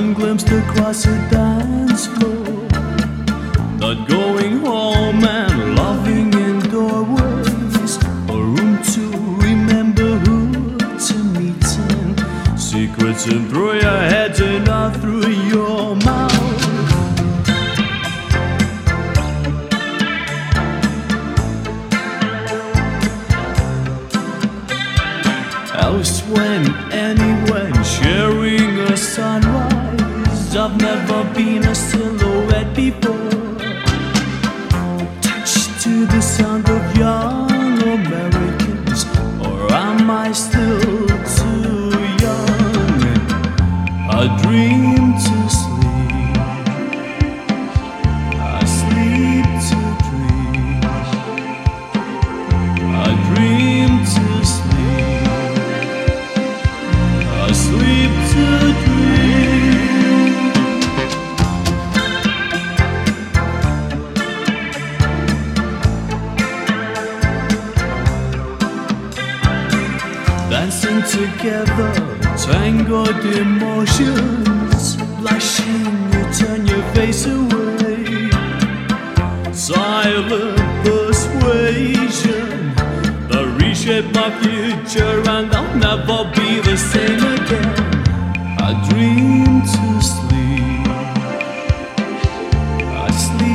Glimpsed across a dance floor. Not going home and loving in doorways. A room to remember who to meet in. Secrets in through your head and not through your mouth. Else when, anywhere, sharing a sunrise. I've never been a silhouette before. Touched to the sound of young Americans, or am I still Dancing together, tangled emotions. Blushing, you turn your face away. Silent persuasion that reshape my future, and I'll never be the same again. I dream to sleep, I sleep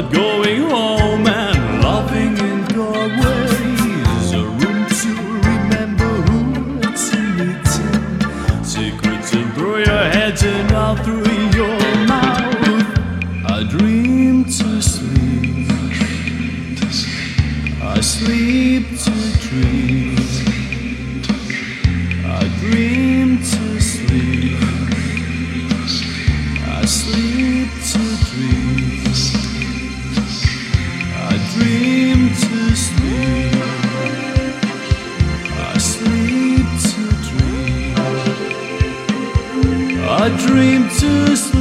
Not going home and loving in doorways. A room to remember who to meet in. Secrets in through your head and out through your mouth. I dream to sleep. I sleep to dream. I dream dream to sleep.